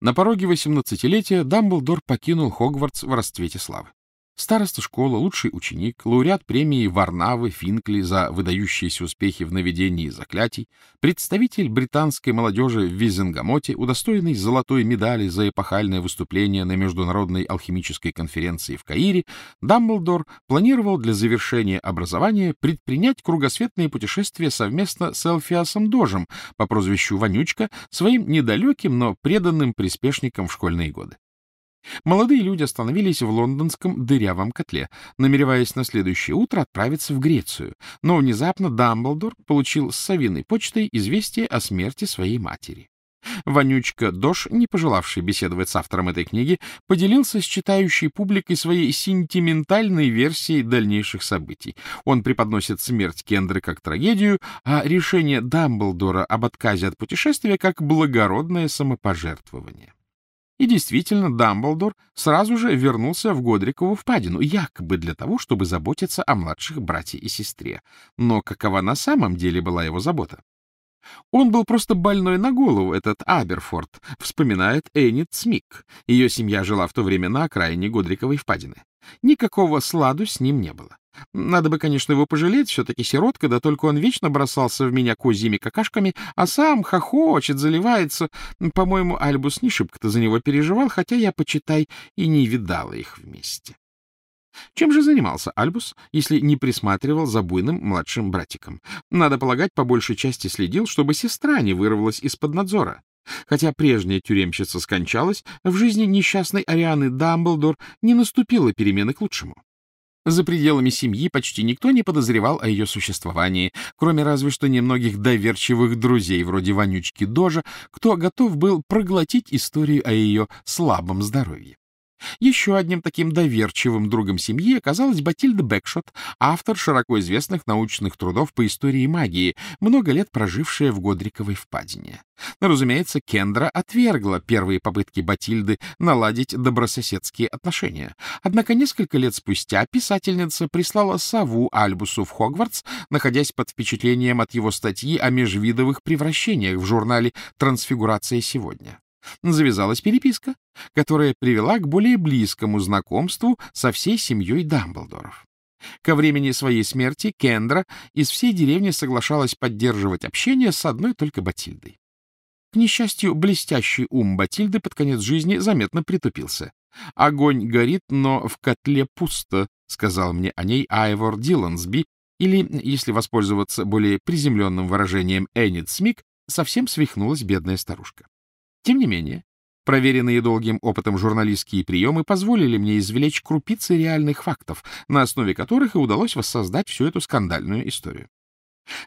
На пороге восемнадцатилетия Дамблдор покинул Хогвартс в расцвете славы. Староста школы, лучший ученик, лауреат премии Варнавы Финкли за выдающиеся успехи в наведении заклятий, представитель британской молодежи в Визенгамоте, удостоенный золотой медали за эпохальное выступление на Международной алхимической конференции в Каире, Дамблдор планировал для завершения образования предпринять кругосветные путешествия совместно с Элфиасом Дожем по прозвищу Вонючка, своим недалеким, но преданным приспешником в школьные годы. Молодые люди остановились в лондонском дырявом котле, намереваясь на следующее утро отправиться в Грецию, но внезапно Дамблдор получил с совиной почтой известие о смерти своей матери. Вонючка Дош, не пожелавший беседовать с автором этой книги, поделился с читающей публикой своей сентиментальной версией дальнейших событий. Он преподносит смерть Кендры как трагедию, а решение Дамблдора об отказе от путешествия как благородное самопожертвование. И действительно, Дамблдор сразу же вернулся в Годрикову впадину, якобы для того, чтобы заботиться о младших брате и сестре. Но какова на самом деле была его забота? Он был просто больной на голову, этот Аберфорд, вспоминает Эннет Смик. Ее семья жила в то время на окраине Годриковой впадины. Никакого сладу с ним не было. Надо бы, конечно, его пожалеть, все-таки сиротка, да только он вечно бросался в меня козьими какашками, а сам хохочет, заливается. По-моему, Альбус не шибко-то за него переживал, хотя я, почитай, и не видала их вместе. Чем же занимался Альбус, если не присматривал за буйным младшим братиком? Надо полагать, по большей части следил, чтобы сестра не вырвалась из-под надзора. Хотя прежняя тюремщица скончалась, в жизни несчастной Арианы Дамблдор не наступила перемены к лучшему. За пределами семьи почти никто не подозревал о ее существовании, кроме разве что немногих доверчивых друзей, вроде Вонючки Дожа, кто готов был проглотить историю о ее слабом здоровье. Еще одним таким доверчивым другом семьи оказалась Батильда Бэкшот, автор широко известных научных трудов по истории магии, много лет прожившая в Годриковой впадине. Но, разумеется, Кендра отвергла первые попытки Батильды наладить добрососедские отношения. Однако несколько лет спустя писательница прислала сову Альбусу в Хогвартс, находясь под впечатлением от его статьи о межвидовых превращениях в журнале «Трансфигурация сегодня» завязалась переписка, которая привела к более близкому знакомству со всей семьей Дамблдоров. Ко времени своей смерти Кендра из всей деревни соглашалась поддерживать общение с одной только Батильдой. К несчастью, блестящий ум Батильды под конец жизни заметно притупился. «Огонь горит, но в котле пусто», — сказал мне о ней Айвор Дилансби, или, если воспользоваться более приземленным выражением Эннет Смик, совсем свихнулась бедная старушка. Тем не менее, проверенные долгим опытом журналистские приемы позволили мне извлечь крупицы реальных фактов, на основе которых и удалось воссоздать всю эту скандальную историю.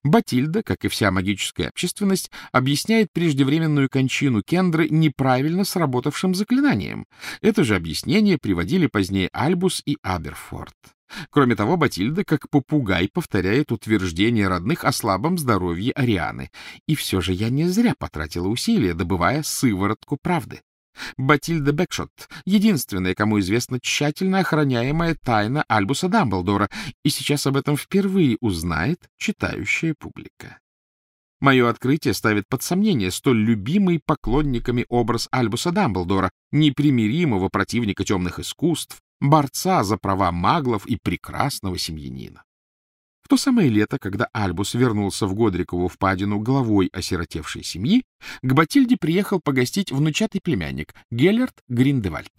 Батильда, как и вся магическая общественность, объясняет преждевременную кончину Кендры неправильно сработавшим заклинанием. Это же объяснение приводили позднее Альбус и Аберфорд. Кроме того, Батильда, как попугай, повторяет утверждение родных о слабом здоровье Арианы. И все же я не зря потратила усилия, добывая сыворотку правды. Батильда Бекшот — единственная, кому известна тщательно охраняемая тайна Альбуса Дамблдора, и сейчас об этом впервые узнает читающая публика. Мое открытие ставит под сомнение столь любимый поклонниками образ Альбуса Дамблдора, непримиримого противника темных искусств, борца за права маглов и прекрасного семьянина. В то самое лето, когда Альбус вернулся в Годрикову впадину главой осиротевшей семьи, к Батильде приехал погостить внучатый племянник Геллерт Гриндевальд.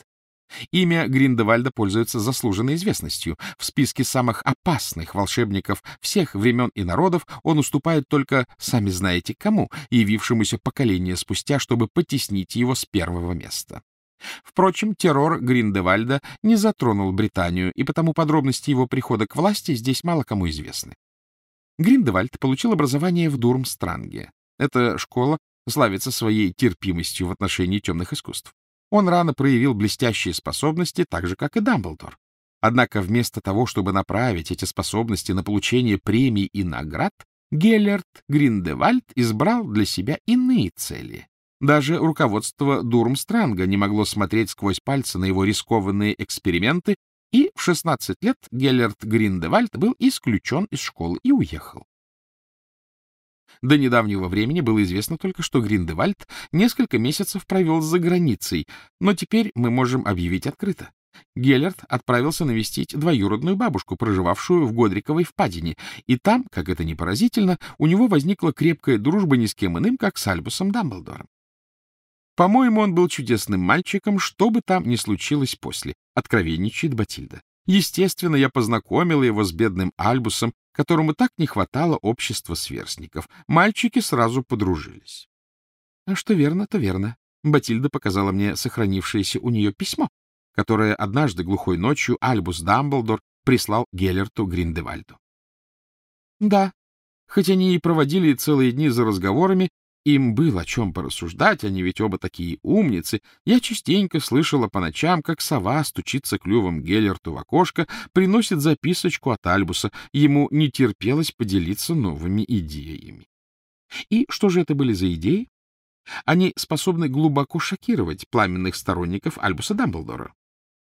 Имя Гриндевальда пользуется заслуженной известностью. В списке самых опасных волшебников всех времен и народов он уступает только, сами знаете кому, явившемуся поколение спустя, чтобы потеснить его с первого места. Впрочем, террор Гриндевальда не затронул Британию, и потому подробности его прихода к власти здесь мало кому известны. Гриндевальд получил образование в Дурмстранге. Эта школа славится своей терпимостью в отношении темных искусств. Он рано проявил блестящие способности, так же, как и Дамблдор. Однако вместо того, чтобы направить эти способности на получение премий и наград, Геллерт Гриндевальд избрал для себя иные цели. Даже руководство Дурмстранга не могло смотреть сквозь пальцы на его рискованные эксперименты, и в 16 лет Геллерт Гриндевальд был исключен из школы и уехал. До недавнего времени было известно только, что Гриндевальд несколько месяцев провел за границей, но теперь мы можем объявить открыто. Геллерт отправился навестить двоюродную бабушку, проживавшую в Годриковой впадине, и там, как это не поразительно, у него возникла крепкая дружба ни с кем иным, как с Альбусом Дамблдором. По-моему, он был чудесным мальчиком, что бы там ни случилось после, откровенничает Батильда. Естественно, я познакомила его с бедным Альбусом, которому так не хватало общества сверстников. Мальчики сразу подружились. А что верно, то верно. Батильда показала мне сохранившееся у нее письмо, которое однажды глухой ночью Альбус Дамблдор прислал Геллерту Гриндевальду. Да, хоть они и проводили целые дни за разговорами, им было о чем порассуждать, они ведь оба такие умницы. Я частенько слышала по ночам, как сова стучится клювом Геллерту в окошко, приносит записочку от Альбуса. Ему не терпелось поделиться новыми идеями. И что же это были за идеи? Они способны глубоко шокировать пламенных сторонников Альбуса Дамблдора.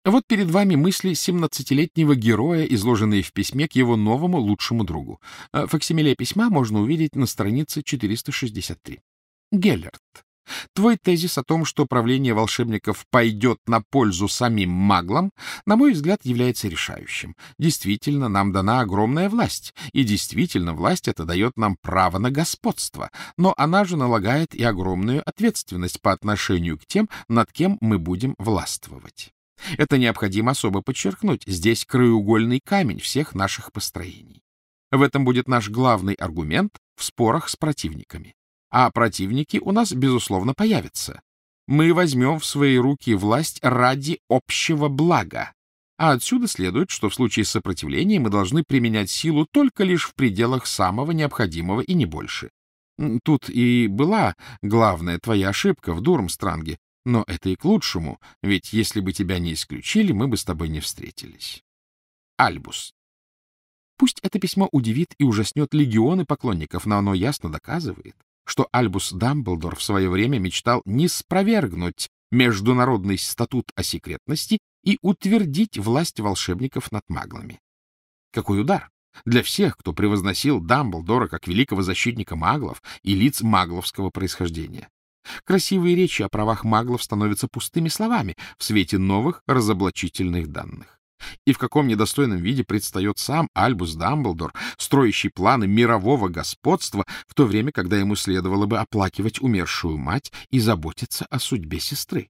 Вот перед вами мысли 17-летнего героя, изложенные в письме к его новому лучшему другу. Э, факсимиле письма можно увидеть на странице 463. Геллерт, твой тезис о том, что правление волшебников пойдет на пользу самим маглам, на мой взгляд, является решающим. Действительно, нам дана огромная власть, и действительно, власть это дает нам право на господство, но она же налагает и огромную ответственность по отношению к тем, над кем мы будем властвовать. Это необходимо особо подчеркнуть. Здесь краеугольный камень всех наших построений. В этом будет наш главный аргумент в спорах с противниками. А противники у нас, безусловно, появятся. Мы возьмем в свои руки власть ради общего блага. А отсюда следует, что в случае сопротивления мы должны применять силу только лишь в пределах самого необходимого и не больше. Тут и была главная твоя ошибка в Дурмстранге. Но это и к лучшему, ведь если бы тебя не исключили, мы бы с тобой не встретились. Альбус. Пусть это письмо удивит и ужаснет легионы поклонников, но оно ясно доказывает, что Альбус Дамблдор в свое время мечтал не спровергнуть международный статут о секретности и утвердить власть волшебников над маглами. Какой удар! Для всех, кто превозносил Дамблдора как великого защитника маглов и лиц магловского происхождения. Красивые речи о правах маглов становятся пустыми словами в свете новых разоблачительных данных. И в каком недостойном виде предстает сам Альбус Дамблдор, строящий планы мирового господства, в то время, когда ему следовало бы оплакивать умершую мать и заботиться о судьбе сестры.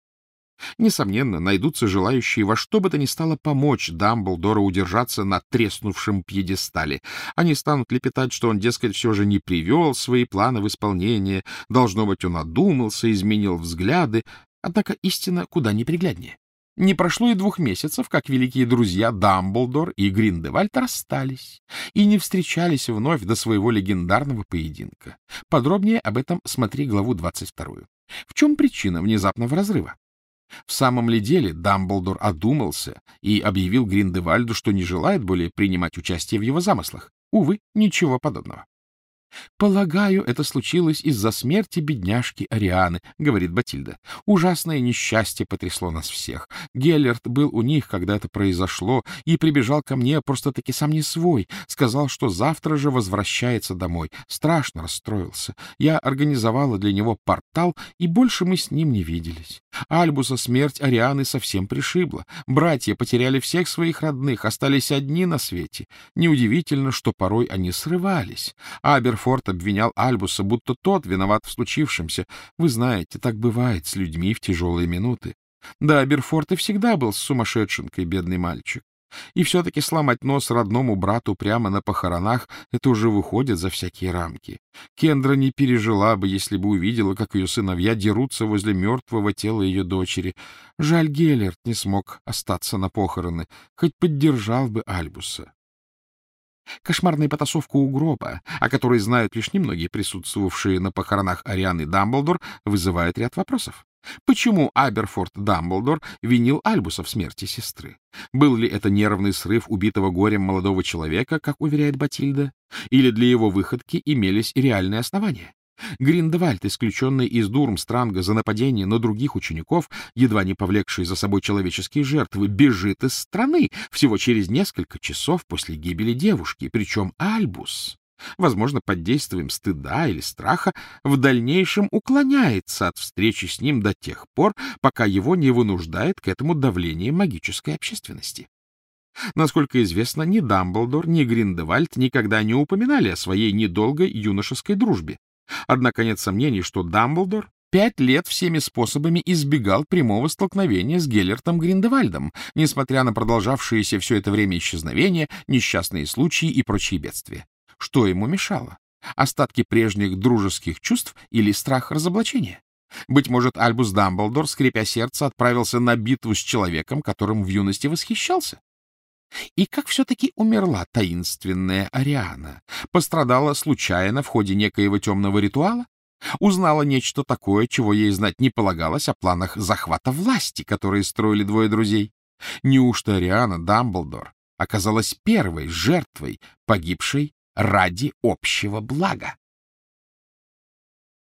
Несомненно, найдутся желающие во что бы то ни стало помочь Дамблдору удержаться на треснувшем пьедестале. Они станут лепетать, что он, дескать, все же не привел свои планы в исполнение, должно быть, он одумался, изменил взгляды, однако истина куда непригляднее. Не прошло и двух месяцев, как великие друзья Дамблдор и Гриндевальд расстались и не встречались вновь до своего легендарного поединка. Подробнее об этом смотри главу 22. В чем причина внезапного разрыва? В самом ли деле Дамблдор одумался и объявил Гриндевальду, что не желает более принимать участие в его замыслах? Увы, ничего подобного. «Полагаю, это случилось из-за смерти бедняжки Арианы», — говорит Батильда. «Ужасное несчастье потрясло нас всех. Геллерт был у них, когда это произошло, и прибежал ко мне просто-таки сам не свой. Сказал, что завтра же возвращается домой. Страшно расстроился. Я организовала для него портал, и больше мы с ним не виделись. Альбуса смерть Арианы совсем пришибла. Братья потеряли всех своих родных, остались одни на свете. Неудивительно, что порой они срывались. Аберф Форд обвинял Альбуса, будто тот виноват в случившемся. Вы знаете, так бывает с людьми в тяжелые минуты. Да, Берфорд и всегда был сумасшедшенкой, бедный мальчик. И все-таки сломать нос родному брату прямо на похоронах — это уже выходит за всякие рамки. Кендра не пережила бы, если бы увидела, как ее сыновья дерутся возле мертвого тела ее дочери. Жаль, Геллерт не смог остаться на похороны, хоть поддержал бы Альбуса. Кошмарная потасовка у гроба, о которой знают лишь немногие присутствовавшие на похоронах Арианы Дамблдор, вызывает ряд вопросов. Почему Аберфорд Дамблдор винил Альбуса в смерти сестры? Был ли это нервный срыв убитого горем молодого человека, как уверяет Батильда? Или для его выходки имелись реальные основания? Гриндевальд, исключенный из Дурмстранга за нападение на других учеников, едва не повлекший за собой человеческие жертвы, бежит из страны всего через несколько часов после гибели девушки, причем Альбус возможно, под действием стыда или страха, в дальнейшем уклоняется от встречи с ним до тех пор, пока его не вынуждает к этому давление магической общественности. Насколько известно, ни Дамблдор, ни Гриндевальд никогда не упоминали о своей недолгой юношеской дружбе. Однако нет сомнений, что Дамблдор пять лет всеми способами избегал прямого столкновения с Геллертом Гриндевальдом, несмотря на продолжавшиеся все это время исчезновения, несчастные случаи и прочие бедствия. Что ему мешало? Остатки прежних дружеских чувств или страх разоблачения? Быть может, Альбус Дамблдор, скрипя сердце, отправился на битву с человеком, которым в юности восхищался? И как все-таки умерла таинственная Ариана? Пострадала случайно в ходе некоего темного ритуала? Узнала нечто такое, чего ей знать не полагалось о планах захвата власти, которые строили двое друзей? Неужто Ариана Дамблдор оказалась первой жертвой, погибшей ради общего блага?